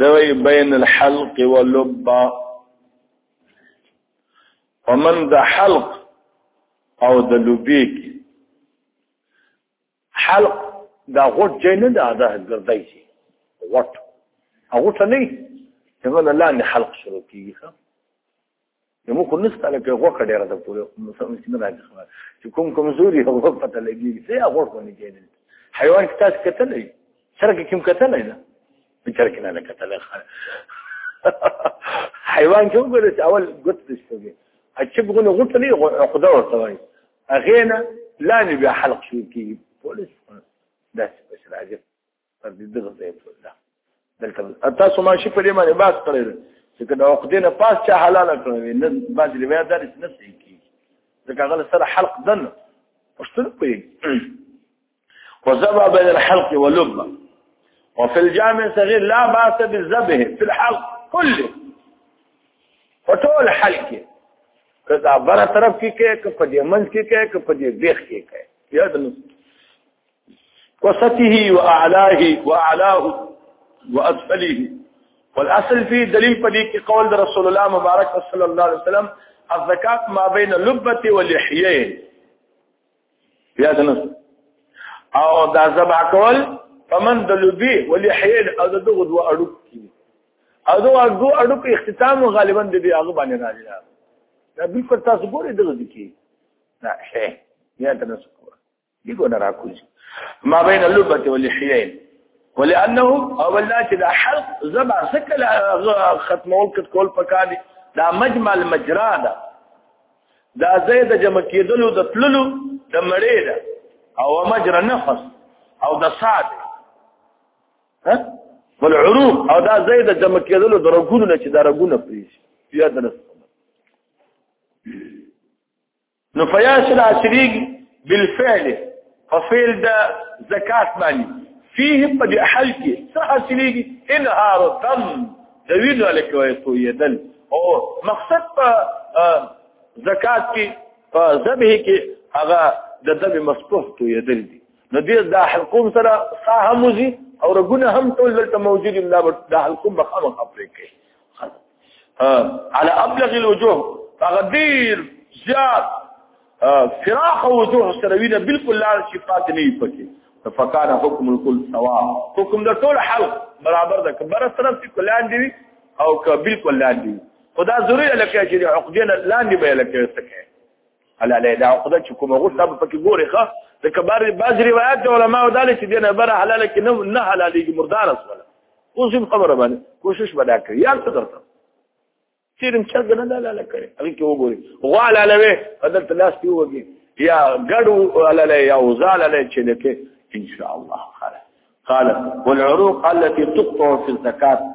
دوی بین الحلق واللبا ومن د حلق او د لوبې کې حلق دا غټ ځای نه ده دا ګرځي شي غټ هغه ته نه څنګه لاندې حلق شروع کیږي نو موږ نشته لکه غوکه ډیره د پوره مسلمان کې نه راځي خبر چې کوم کمزوري هو پته لګي چې هغه غوکه نه کېدل حیوان کې تاسو کتل نه سره کې کوم کتل نه نه بچر کې نه کتل حیوان کې وګوره چې اول ګوت دشتوي چې بغونه غوټه نه خدا ورته وایي اغه نه لا نه بیا حلق شو کې پولیس داسې بس راځي تر دې دغه ځای پورې دلته تاسو ما شي په دې باندې باس کړی چې کله عقدې نه پاس چا حلال کړی نه باندې روایت دار نه صحیح کی ځکه غل سره حلق دن پښتون کوي وزبا بين الحلق واللب وفي الجامع صغير لا باس بالذبه في الحلق كله وطول حلقه کدا بره طرف کې کې کپدې منځ کې کې کپدې بیخ کې کې یاد نو وسطه واعلاه واعلاه واسفله والاصل في دلیل پدې کې قول د رسول الله مبارک صلی الله علیه وسلم الزکات ما بین لبته ولحیه بیا دنس او دا زبع کول فمن د لبی ولحیه او د دغه دوه اړو کې او دوه اړو اړو کې اختتام غالبا د دې هغه باندې راځي دا بالکل تاسو ګورئ دغه دي کې نه شه بیا دنس دیګو نه راکوزي ما بین اللبه والحیین ولانه او الله چې دا حلق زبا سکل ختمول کټ کول پکا دي دا مجمع المجرا ده دا زید جمع کېدلو د تللو د مړې ده او مجرا نفس او د صاد ها والعروق او دا زید جمع کېدلو د رګونو چې دا رګونه پریږي یا د نس نو فیاصل اصلیږي بالفعل ففعل د زکات باندې فيه په دې حل کې څه حاصلېږي انهار دم د وینو لکوي تویدل او مقصد په زکات کې په ذبح کې هغه د دم مسفوح تویدل دي نو دې د حلقوم سره ساهموزي او رګونه هم ټول دلته موجود دي دا حلقوم مخامخ خبرې کوي على ابلغ الوجوه تغدير زياد فراخ وجوه سروينا بالكل لا شفات نه پکې فكان حكم الكل سواء حكم د ټول حل برابر ده کبر طرف کې کلان دی او که بالکل لاندې خدا ضروري لکه چې عقدین لاندې به لکه سکه الله له دا خدای چې کومه غوښه په کې ګوري ښه د کبار بعض روایت علماء او دالې چې دینه بره حلاله کې نه نه حلالېږي مردار اسوله اوس هم خبره باندې کوشش ودا کړ یا څه درته چیرم چې ګنه لا لا کړي هغه کې وګوري غوا لا لوي بدل تلاش دی وګي یا ګړو لا لا یا وزال لا چې لکه ان شاء الله خير قال والعروق التي تقطع في الزكاه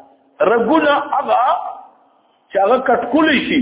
رجل اغا چې هغه کټکول شي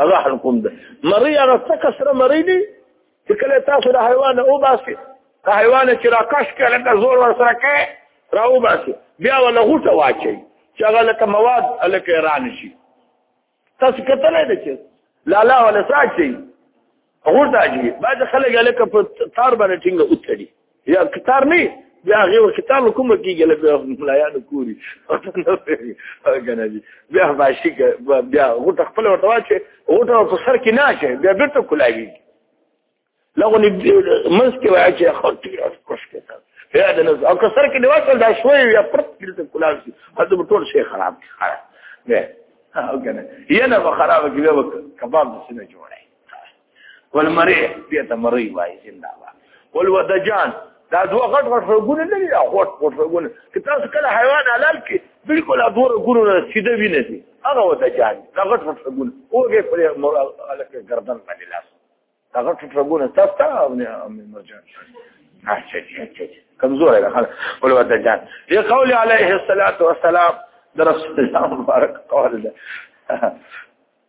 هغه حکم ده مری هغه څه کسره مری دی چې کله تاسو د حیوان او باسي د حیوان چې راکش کړه د زور ور سره کې راو باسي بیا ولا غوټه واچي چې هغه لکه مواد الکه ران شي تاسو کتلې ده چې لالا ولا ساچي غور ته اجي بعد خلک الکه په تار باندې ټینګه اوتړي یا کتار نه بیا هغه وخت کتاب کوم کیږي لکه ملایانو کوری کنه دي بیا باشي بیا غوټه خپل ورته واچي غوټه په سر کې نه شي بیا بیرته کولاوي لغه نږدې منځ کې واچي خو تیر اس کوش کې بیا د نس او که سر کې نیواسل دا شوي یا پرت بیرته کولاوي هدا ټول شي خراب خراب نه او کنه ینه خراب کې بیا کباب سینه جوړه ول مری دې ته مری وای زنده باد ول ودجان دا دوه غټ غټ رګونه نه دي غټ غټ رګونه که تاسو کله حیوان حلال کې بالکل دوه رګونه نه سیده ویني دي هغه ودجان دا غټ غټ رګونه اوګه پر الکه گردن باندې لاس دا غټ غټ رګونه تاسو ته مرجان اچھا اچھا کمزور ہے خان ول ودجان یہ قول علیہ الصلوۃ والسلام در رسول الله مبارک قول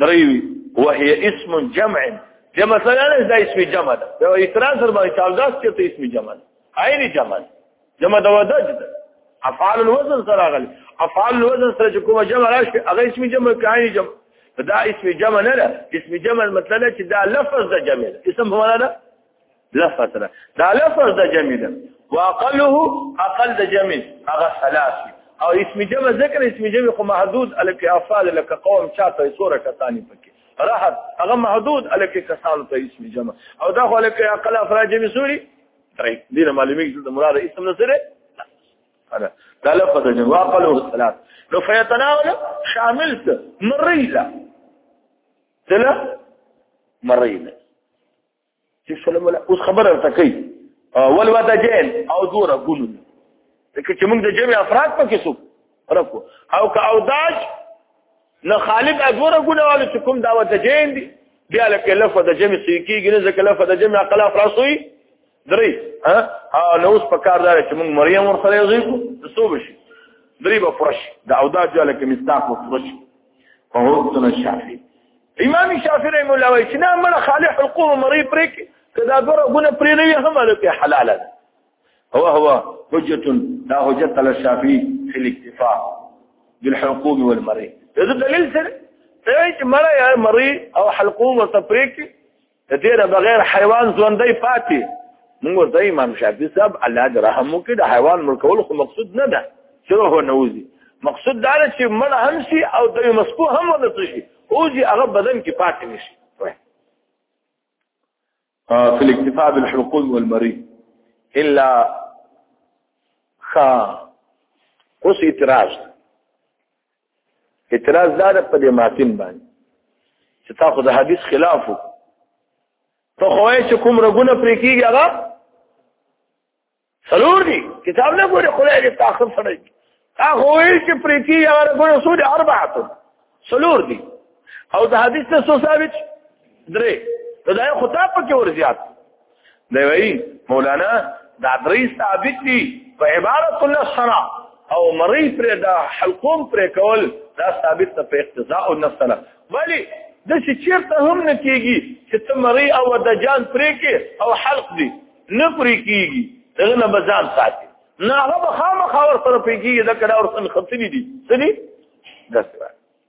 دریوی وهي اسم جمع جمع سره نه دا اسم جمع ده دا اعتراض سره باندې چالداس چې ته اسم جمع ده عین جمع جمع دا ودج ده افعال الوزن سره غل افعال الوزن سره کومه جمع راشي هغه اسم جمع کاین جمع دا اسم جمع نه ده اسم جمع مطلب چې دا لفظ ده جمع ده اسم هو نه ده لفظ سره دا لفظ د جمع ده واقله اقل د جمع هغه ثلاث او اسم جمع ذکر اسم جمع خو محدود الک افعال لك قوم چاته سوره کتانی پکې راحت هغه محدود الک کسان ته اسم جمع او دا خو الک اقل افراد جمع سوري درې دې معلومه چې د مراد اسم نه سره هذا دا لفظ جمع واقله ثلاث لو فيتناول شاملت مريله تلا مريله چې سلام الله اوس خبر ورته کوي ول ودا جن او دور غون لکه چې موږ د جمع افراد پکې سو رکو او که او داج نه خالد ادوره ګناواله چې کوم دعوت د جن دي بیا لکه لفظ د جمع سې کېږي نه ځکه لفظ د جمع عقل افراسوي درې ها او نو اوس په کار دار چې موږ مریم ورسره یو ځای کو څه وشي درې به فرش د او داج لکه مستاق فرش فهوتن الشافعي امام شافعي رحمه الله وایي چې نه مړه خالي حلقوم مری پرې کې کدا ګره ګونه پرې نه وي هم لکه حلال ده هو هو حجة لا حجة على الشافعي في الاكتفاء بالحلقوم والمري هذا دليل سر ايش مري مري او حلقوم وتفريق د دې نه بغیر حیوان ژوندۍ پاتې موږ ورته امام شافعي صاحب الله دې رحم وکړي د حیوان ملکول خو مقصود نه ده چې روح نوځي مقصود دا دی چې مړ هم شي او د مسکو هم ونه شي اوځي هغه بدن کې پاتې نشي في الاكتفاء بالحلقوم والمريء الا خا اوس اعتراض اعتراض دا ده په دې ماتین باندې چې تا خو د حدیث خلاف ته خو یې چې کوم رګونه پرې کیږي هغه څلور دي کتاب نه ګوري خدای دې تاخر سره هغه وایي چې پرې کیږي هغه رګونه څو دي اربعه څلور دي او د حدیث څه ثابت درې دا خطاب پکې ور زیات دی وایي مولانا دا درې ثابت دي په عبارت الله سره او مری پر دا حلقوم پر کول دا ثابت ته په اقتضاء او نصله ولی د څه چیرته هم نه کیږي چې ته مری او د جان پر کې او حلق دي نه پر کیږي دغه نه بزان ساتي نه هغه خامخا ور سره پیږي دا کړه ور سن خپل دي سني دسره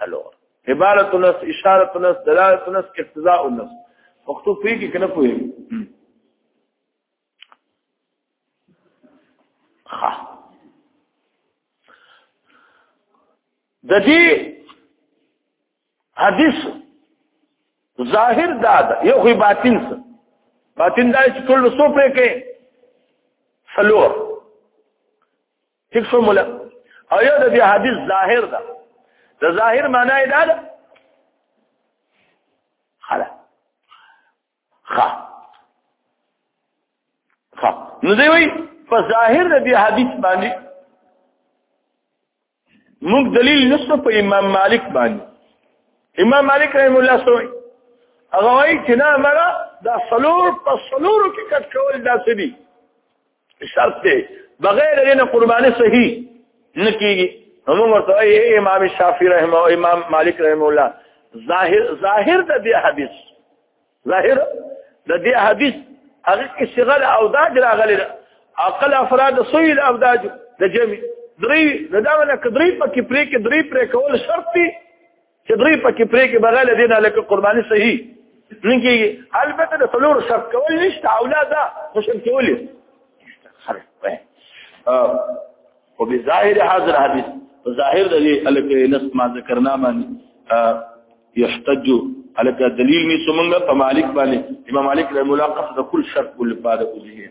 څلور عبارت النص اشاره النص دلاله النص اقتضاء النص پښتو پی کې کنه پوي خا د دې حدیث ظاهر دا ده یو خو باطن څه باطن دا چې ټول څو پرې کې فلور ټیک شو مولا او یو د حدیث ظاهر ده د ظاهر معنی دا ده خلا خا خا نو دی وی په ظاهر د دې حدیث باندې موږ دلیل نشته په امام مالک باندې امام مالک رحم الله سوی هغه وایي چې نه مرا دا سلور په سلورو کې کټ کول داسې دي شرط دی بغیر دې نه قرباني صحیح نه کیږي هم ورته ای امام شافعي رحمه او امام مالک رحمه الله ظاهر ظاهر د دې حدیث ظاهر د دې حدیث هغه کې صغل او داج راغلی عقل افراد سویل او داج د جمع درې د داونه کدرې پکې پرې کې درې پرې کول شرط دی چې دوی پکې پرې کې بغل دین الک قرباني صحیح نه کیږي البته د څلور شرط کول نشته اولاد مشرک کول او به ظاهر حاضر حدیث ظاهر د الک نس ما ذکرنا باندې یحتج الک دلیل می سمنګ په مالک باندې امام مالک رحم الله قصد کل شرط کل پاره کوي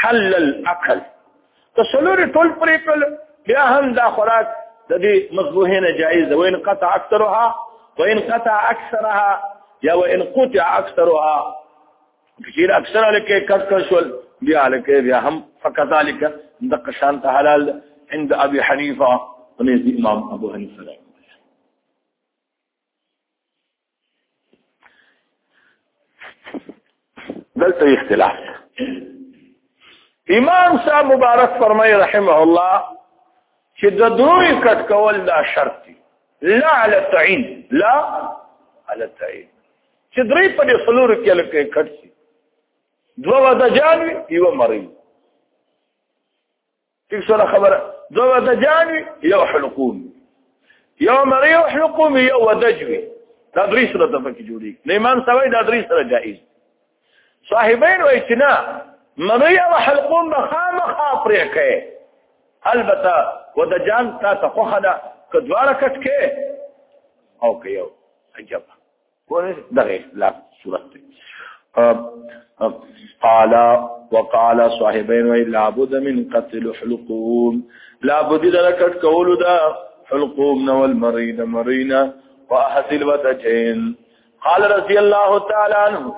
حل العقل تصلور ټول پرې کول بیا هم دا خوراک د دې مذبوحه نه جایز ده وین قطع اکثرها وین قطع اکثرها یا وین قطع اکثرها کثیر اکثر لکه کټ کټ شول بیا لکه بیا هم فکذالک د قشان ته حلال عند ابي حنيفه ونزي امام ابو حنيفه دلته اختلاف امام صاحب مبارک فرمای رحمه الله چې د دوی کټ کول دا شرط دی لا على التعين لا على التعين چې درې په دې سلور کې لکه کټ شي دوه ودا جانوي یو مریض ټیک سره خبره دوه ودجان وي یو حلقوم یو مری یو حلقوم یو ودج وي دا درې سره د پکې جوړي نه امام سوي دا درې سره جائز صاحبین وایي چې نه مری او حلقوم به خامخا پرې کوي البته ودجان تا ته خوخه ده که دواړه کټ کې او که یو عجبه ورته دغه لا صورت قال وقال صاحبين ولا بد من قتل حلقوم لا بد لکټ کول دا حلقوم نو المرينا مرينا واحسل وتجين قال رضي الله تعالى عنه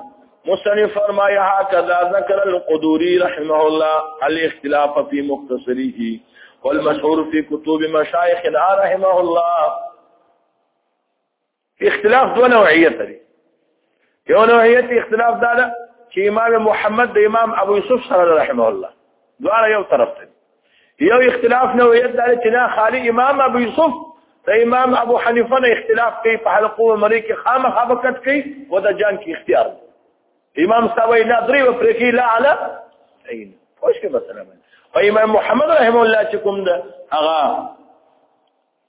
مسلم فرمایا هكذا ذكر القدوري رحمه الله الاختلاف في مختصره والمشهور في كتب مشايخنا رحمه الله اختلاف دو نوعیت لري یو نوعیت اختلاف دا ده چې امام محمد د امام ابو یوسف سره رحمه الله دواړه یو طرف ته یو اختلاف نوعیت دا چې دا خالی امام ابو یوسف د امام ابو حنیفه نه اختلاف کوي په حلقو مری کې خامخا وکټ کوي او د جان کې اختیار امام سوي نه دري و پر کې لا علا عین خوش کې مثلا او امام محمد رحم الله چې کوم ده هغه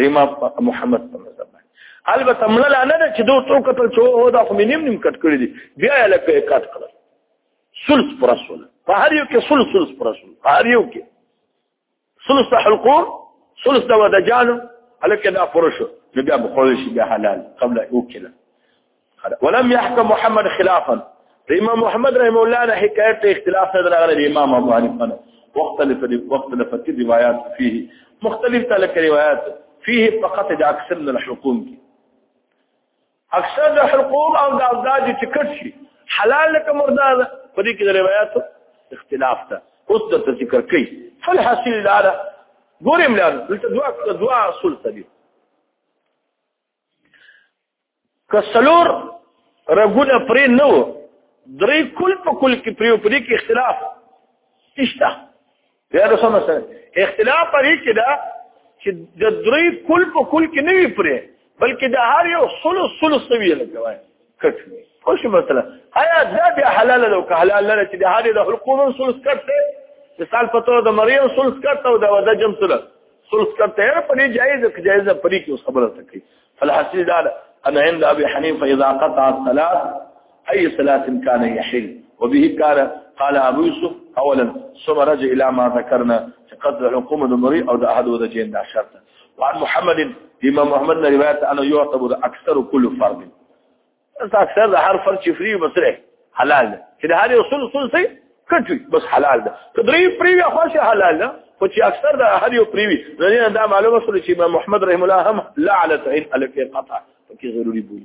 د امام محمد په مذهب البته مله لا نه چې دوه څو کتل چې هو دا خو نیم نیم کټ کړی دی بیا یې لکه کټ کړل سلس پر رسول په هر یو کې سلس سلس پر رسول په هر یو کې سلس حلقوم سلس د ودجانو الکه دا پرشو نو بیا بخوش بیا حلال قبل او کله ولم يحكم محمد خلافا امام محمد رحم الله نه حکایت ته اختلاف نه راغلی امام ابو حنیفه نه مختلف مختلف الروايات فيه مختلف تلك روايات فيه فقط اكثر من الحكم کی اکثر د حلقوم او د ازداج چې کټ شي حلال لکه مرده ده په دې کې د روایتو اختلاف ده اوس د ذکر کوي فالحاصل لاره ګورم لاره دلته دوا دوا اصول دي که سلور رګونه پرې نه و درې کل په کل کې پرې پرې کې اختلاف نشته بیا د سم سره اختلاف پرې کې دا چې د درې کل په کل کې نه وي پرې بلکې د هر یو سلو سلو سوي لګوي کټ وي خو شي مثلا آیا دا بیا حلال ده او که حلال نه چې د هغې د حلقوم سلس کټ دی مثال په توګه د مریم سلس کټ او د وده جم سلس سلس کټ دی هر پرې جایز که جایز ده پرې کې اوس خبره ته کوي فالحاصل دا ده انا عند ابي حنيفه اذا قطع الصلاه اي صلاه كان يحل وبه قال قال ابو يوسف اولا ثم رجع الى ما ذكرنا قد الحكومه د مري او د احد ودا جين دا شرط وعن محمد امام محمد نے روایت انه يعتبر اکثر كل فرد انت اکثر د هر فرد چې فری بسره حلال ده چې د هر یو سل سل سي کټوي بس حلال ده کدري فری یا خوش حلال ده خو چې اکثر د هر یو فری نه دا معلومه شول چې امام محمد رحم الله هم لا علت عين الف قطع کې ضروري بوي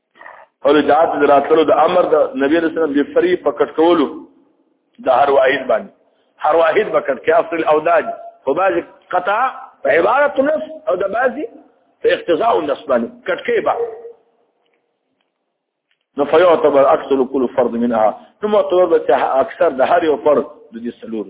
او جهاد دراتلو د امر د نبی رسول الله د فری په کټ کولو د هر واحد باندې هر واحد په کټ کې اصل او داج خو باز قطع په عبارت النص او د بازي په اقتضاء النص باندې کټ کې با نو فیعتبر اکثر کل فرد منها نو معتبر به اکثر د هر یو فرد د دې سلور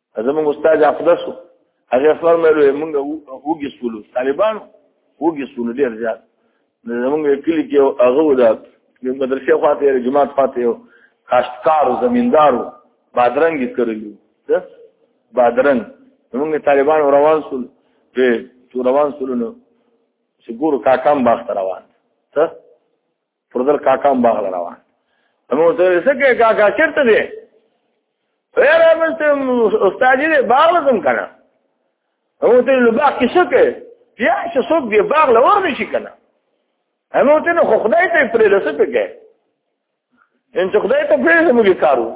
زموږ استاد اقدس هغه فرمایلو موږ وګي سولو طالبان وګي سولو ډیر زیات زموږ کلی کې هغه ودا د مدرسې خواته یې جماعت خواته یو کاشتکار او زمیندار بادرنګ کړلو څه بادرنګ موږ طالبان روان سول په روان سول نو چې ګورو کاکام باخت روان څه پردل کاکا هم باغ روان نو ته څه کې کاکا چرته دی ویره مست استاد دې باغ لازم کنه نو ته له باغ کې څه کې بیا چې څوک دې باغ لور نشي کنه نو ته نو خدای ته پرې لسه پکې ان چې خدای ته پرې زموږ کارو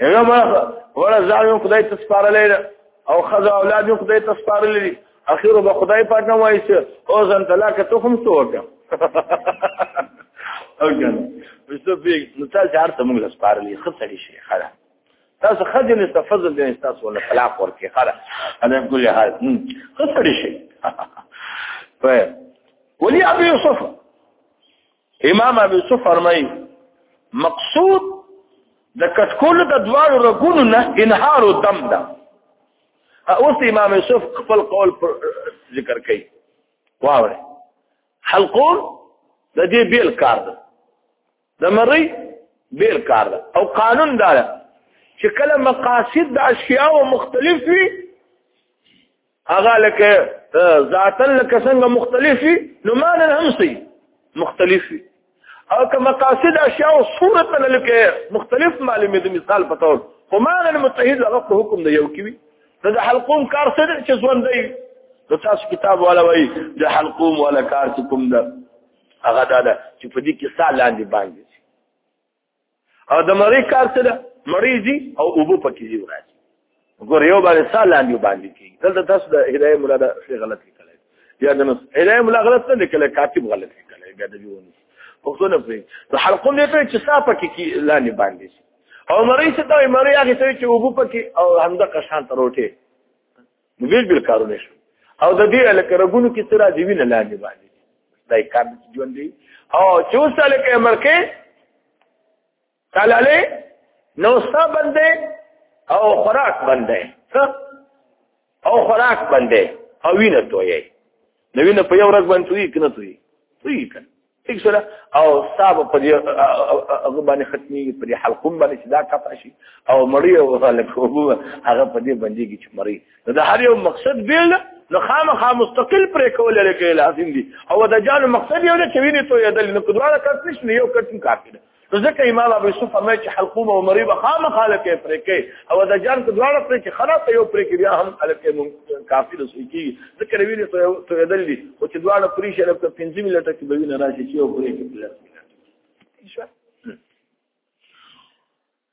هغه ما ولا ځان خدای ته سپارلې او خزا اولاد یو خدای ته سپارلې اخر به خدای پاک نه وایي چې او ځان طلاق ته هم څه وکم او کنه مستو پیګ نو تاسو چارته موږ سپارلې خسړې شي خلا تاسو خځه نه تفضل دي تاسو ولا طلاق ورکې خلا انا بقول لها خسړې شي ولي ابي يوسف امام ابو یوسف فرمایي مقصود د کټکول د دوالو رګونو نه انهار او دم ده اوس امام یوسف خپل قول ذکر کوي واوره حلقون د دې بیل کار ده د مری بیل کار ده او قانون دا ده چې کله مقاصد د اشیاء مختلف وي هغه لکه ذاتن لکه څنګه مختلفي نو معنی هم سي مختلفي او که مقاصد اشیاء او صورت لکه مختلف معلومه د مثال په تور خو معنی متحد هغه په حکم دی یو کیوي نو د حلقوم کار څه دی چې ژوند دی نو تاسو کتاب والا وایي د حلقوم والا کار چې کوم ده هغه دا ده چې په دې کې سال لاندې باندې او د مری کار څه ده مریضي او اوبو پکې دی راځي ګور یو باندې سالان یو باندې کی دلته تاسو د هدايه مولا د شی غلط لیکلی یا د نو هدايه مولا غلط نه لیکلی کاتب غلط لیکلی بیا د جوونی پښتو نه پری د حلقوم دې ته چې صاحب کې کی لانی باندې او مری څه ته مری هغه څه چې اوبو پکې او همدا قشان تروټه نو بیل بیل کارونه شو او د دې لکه رګونو کې تر راځي وینه لاندې باندې دای کار ژوند دی او چې سال کې عمر کې تعالی نو ستا بندې او خوراک بندې او خوراک بندې او وینه توي نو وینه په یو ورځ باندې توي کنه توي توي کنه ٹھیک سره او صاحب په دې هغه باندې ختمي په دې حلقوم باندې چې دا قطع شي او مړی او غلک هو هغه په دې باندې کې چې مړی دا هر یو مقصد بیل نو خامخا مستقل پر کول لکه لازم دي او د جان مقصد یو چې ویني ته یې دل نو کډواله کټ نشي یو کټ کافي ده ځکه امام ابو یوسف فرمایي چې حلقوم او مریب خامخ خالق یې پرې کوي او د جان په دواړه پرې چې خلاص یو پرې کې بیا هم خالق یې کافي د سوي کیږي ځکه نبی دې ته دل دي او چې دواړه پرې شي لکه 15 منټه کې به وینه راشي چې یو پرې کې بلل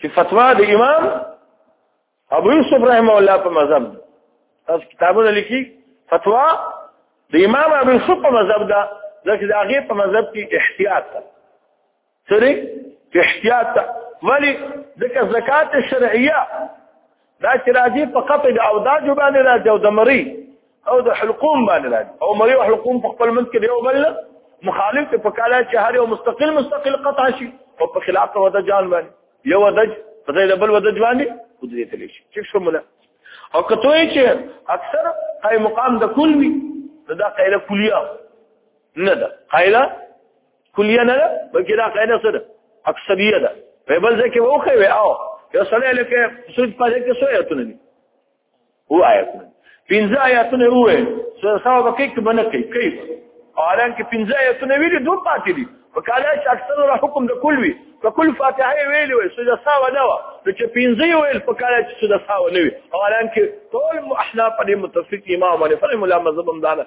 چې فتوا د امام ابو یوسف رحم الله په مذهب تاسو کتابونه لیکي فتوا د امام ابو یوسف په مذهب دا ځکه د هغه په مذهب کې احتیاط ده سره احتیاط ده ولی ځکه زکات شرعیه دا چې راځي په قطع او دا جو باندې راځي او د مری او د حلقوم باندې راځي او مری او حلقوم په خپل منځ کې یو بل مخالف په کاله چې هر یو مستقل مستقل قطع شي او په خلاف د ودجان باندې یو ودج په ځای د بل ودج باندې قدرت لري چې شموله او کته چې اکثر قائم مقام د کل وي دا قاعده کلیه نه ده قاعده کلیه نه ده بلکې دا قاعده څه ده اکثریه ده په بل ځای کې وخه وي او یو سړی لکه سود پاتې کې سو آیاتونه دي هو آیاتونه پنځه آیاتونه وې څه سبب کې کې باندې کوي کوي اولان کې پنځه آیاتونه ویلي دوه پاتې دي وکاله چې اکثر را حکم د کل وي په کل فاتحه ویلې وې سود ساو نه و نو چې پنځه ویل په کاله چې سود ساو نه وي اولان کې ټول احنا په متفق امام باندې فرم الله مذهب هم دانه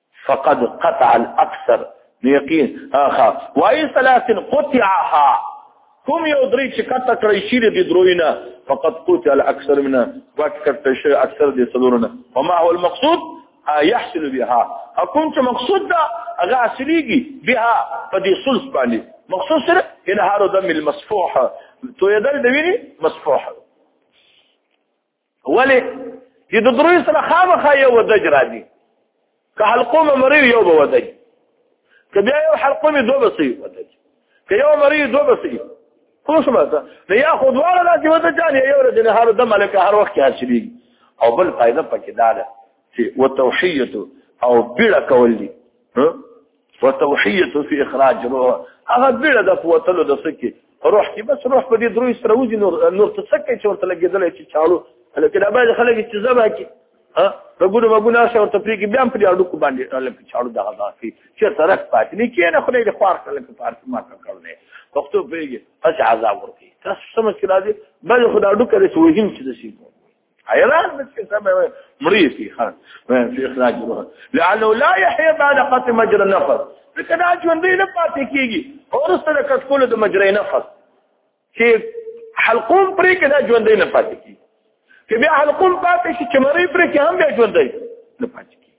فقد قطع الاكثر یقین اخا وای ثلاث قطعها کوم یو درې چې کته کړی شي د دروینه فقط قطع الاكثر منها واټ کټ شي اکثر دي سلورونه وما هو المقصود يحصل بها اكون چې مقصود دا هغه اصليږي بها په دې ثلث باندې مقصود سره انهار دم المصفوح تو يدل دویني مصفوح ولی چې د دروي سره خامخا یو ودج راځي که حلقوم مری یو به ودج که بیا یو حلقوم دو به سي ودج که یو مری دو به سي کوم ماته نه یا خو دواړه راځي ودج نه یو ورځ نه هر دم لکه هر وخت حاصلې او بل فائدہ پکې دا ده چې وتوحیت او بیړه کول دي وتوحیت فی اخراج روح هغه بیړه د فوتلو د سکی روح کې بس روح په دې دروي سره وځي نور نور ته سکه چې ورته لګیدل چې چالو لکه دا باید خلک چې زبا کې ها رګونه وګونه شو ته پری کې بیا په دې اړو کو باندې لکه چالو دا غدا کې چې سرک پاتې نه کې نه خلې د خوار خلک په پارت ما کړل پښتو پیږي اچ عذاب ورکی تاسو سمجھ کې راځي بل خدای اډو کړي سوهیم چې د شي حيران مسكين سمع مريسي خان في إخراج روح لأنه لا يحيى بعد قطع مجرى النفس لكن دا ژوند نه پاتې کیږي ورسته د کټکول د مجرې نفس چې حلقوم پرې کې دا ژوند نه پاتې کیږي چې بیا حلقوم پاتې شي چې مری پرې کې هم بیا ژوند نه پاتې کیږي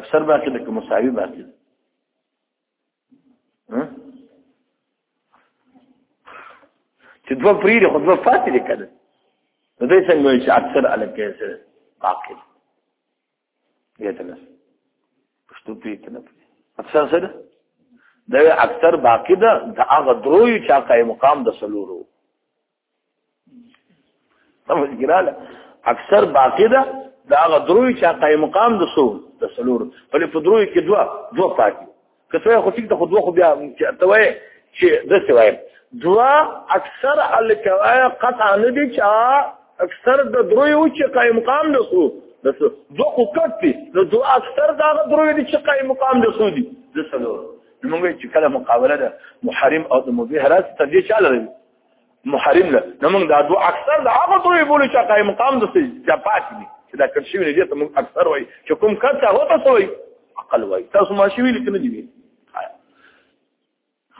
اکثر باقی ده که مساوی باقی ده چې دوه پرې دي خو دوه فاتې دي کله نو دوی څنګه وایي چې اکثر الګ کې سره باقي دي ته نه پښتو پرې ته نه اکثر سره دا اکثر باقي ده دا هغه دروي چې هغه مقام د سلورو سمجھ ګراله اکثر باقی ده دا هغه دروي چې قائم مقام د سو د سلور ولې په دروي کې دوا دوا پاتې کته خو ټیک ته خو دوا خو بیا ته وای چې د څه وای دوا اکثر الکوایا قطع نه دي چې اکثر د دروي او چې قائم مقام د سو د سو دوا خو کټي نو دوا اکثر دا دروي دي چې قائم مقام د سو دي د سلور موږ چې کله مقابله ده محرم او د مبيح راځي تدې چاله محرم له نو موږ دا دوه اکثر د هغه دوی بولی چې قائم مقام د جپات دي چې دا کړ شي نه دي ته موږ اکثر وای چې کوم کته هو تاسو وای عقل وای تاسو ما شي ویل کنه دي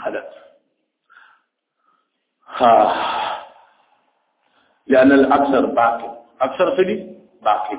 خلاص ها لأن الأكثر باقي أكثر سدي باقي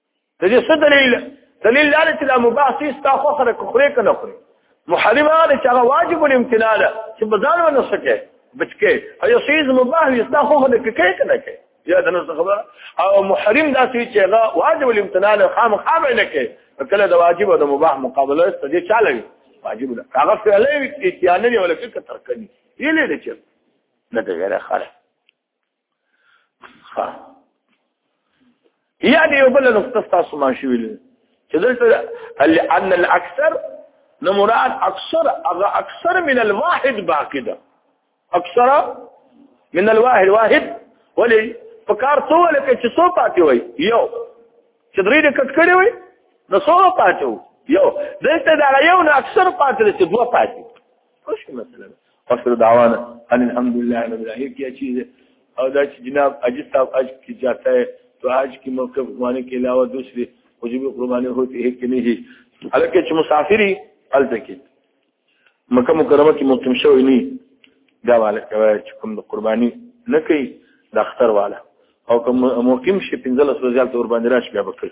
د دې څه دلیل دلیل دا چې دا مباح څه ستا خو خره کوخره کنه خوري محرم هغه چې هغه واجب الامتناع ده چې بزان ونه سکے بچکه هي شیز مباح وي ستا خو خره کې کنه کې یا د نس خبره او محرم دا چې هغه واجب الامتناع ده خام خام نه کې کله د واجب او د مباح مقابله ته دې چاله واجب ده هغه فعلې اتیانه ولا کې ترکني یې لري چې نه ده غیره خره ها یعنی یو بل نقطه تاسو ما شویل چې دلته ان الاکثر نو مراد اکثر هغه اکثر من الواحد باقی ده اکثر من الواحد واحد ولی په کار څو لکه چې څو پاتې وای یو چې درې دې کټ کړې وای نو څو پاتې یو دلته دا یو نه اکثر پاتې چې دوه پاتې خوش مثلا اصل دعوانا ان الحمد لله رب العالمين کیا چیز ہے اور دا جناب اجس صاحب اج کی جاتا ہے تو آج کی موقع قربانی کے علاوہ دوسری وجوب قربانی ہوتی ہے کہ نہیں حالانکہ چې مسافری الته کې مکه مکرمه کې مقیم شوی نه دا والا چې کوم د قربانی نه کوي د اختر والا او کوم مقیم شي 15 ورځې ته ور باندې راشي بیا وکړي